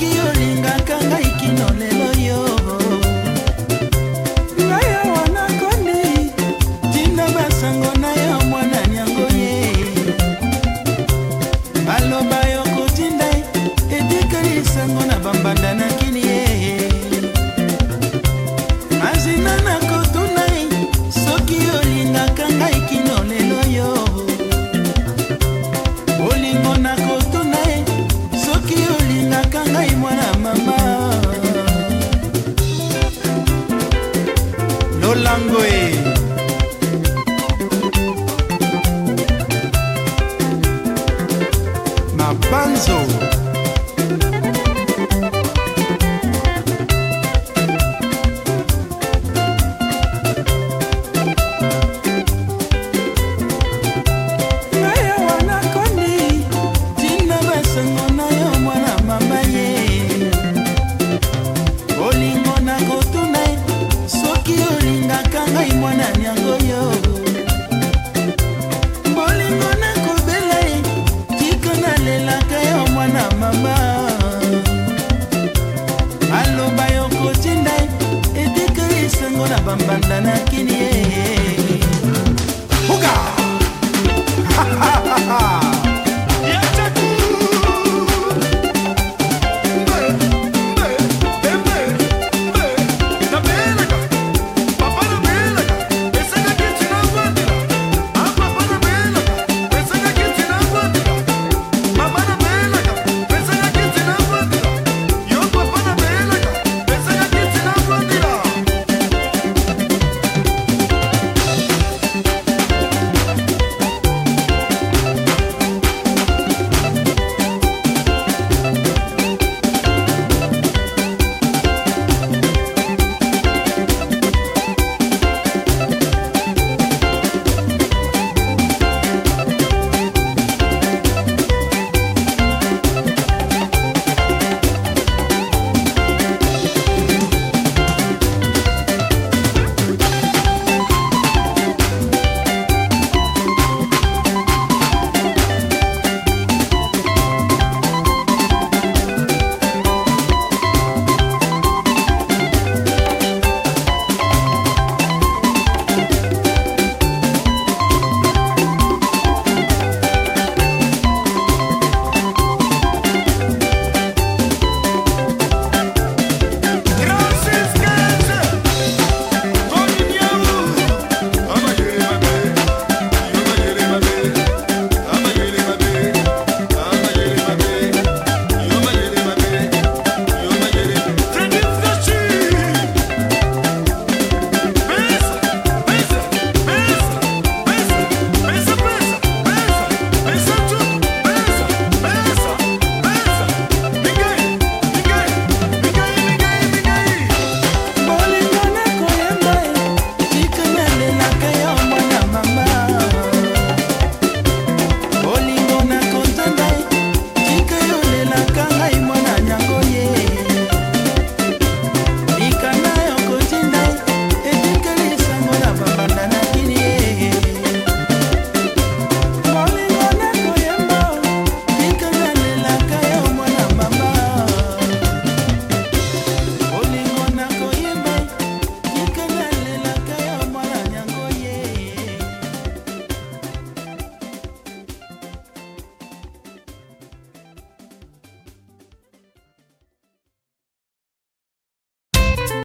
soki olingaka ngai kinone lolango e mabanzo